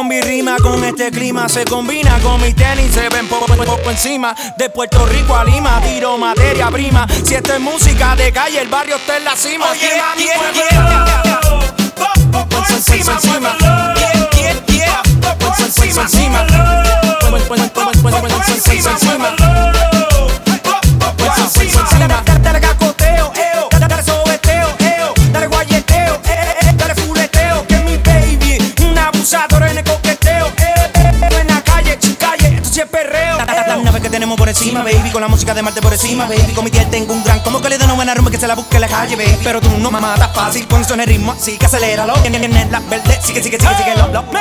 Este clima se combina con mi tenis, se ven poco, poco encima. De Puerto Rico a Lima, tiro materia prima. Si esto es música de calle, el barrio está en la cima. Oye, Yeah, yeah, yeah. Encima, perreo. La, la, la nave que tenemos por encima, baby. Con la música de Marte por encima, baby. Con mi tía tengo un gran como que le da una buena rumba que se la busque la calle, baby. Pero tú no me matas fácil con son el ritmo, así que aceléralo. En, en, en la verde, sigue, sigue, sigue, sigue. Lo, lo.